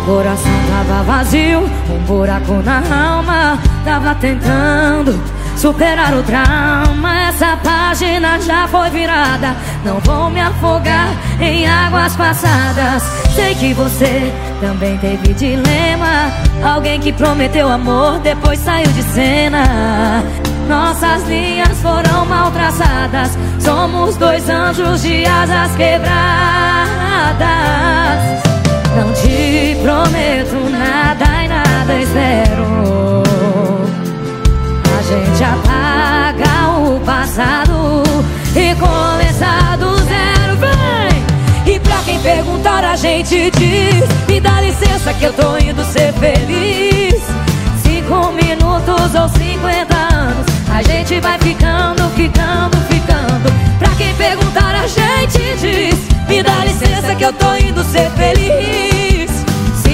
coração tava vazio, um buraco na alma. Tava tentando superar o trauma. Essa página já foi virada. Não vou me afogar em águas passadas. Sei que você também teve dilema. Alguém que prometeu amor, depois saiu de cena. Nossas linhas foram mal traçadas. Somos dois anjos de asas quebradas. Prometo nada e nada espero. A gente apaga o passado e começa do zero, vem! E pra quem perguntar, a gente diz: Me dá licença que eu tô indo ser feliz. Cinco minutos ou cinquenta anos, a gente vai ficando, ficando, ficando. Pra quem perguntar, a gente diz: Me dá licença que eu tô indo ser feliz.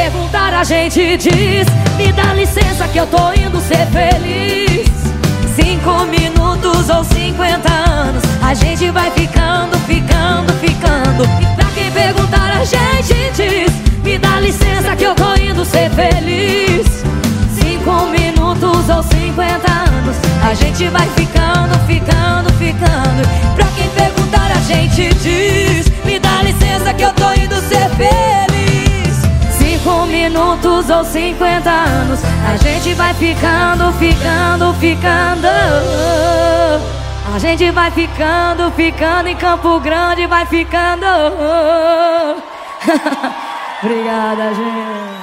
perguntar a gente diz Me dá licença que eu tô indo ser feliz. Cinco minutos ou cinquenta anos A gente vai ficando, ficando, ficando. E pra quem perguntar a gente diz Me dá licença que eu tô indo ser feliz. A gente vai ficando, ficando, ficando. Pra quem perguntar a gente diz Me dá licença que eu tô indo ser feliz Cinco minutos ou cinquenta anos A gente vai ficando, ficando, ficando. A gente vai ficando, ficando em Campo Grande Vai ficando. Obrigada, gente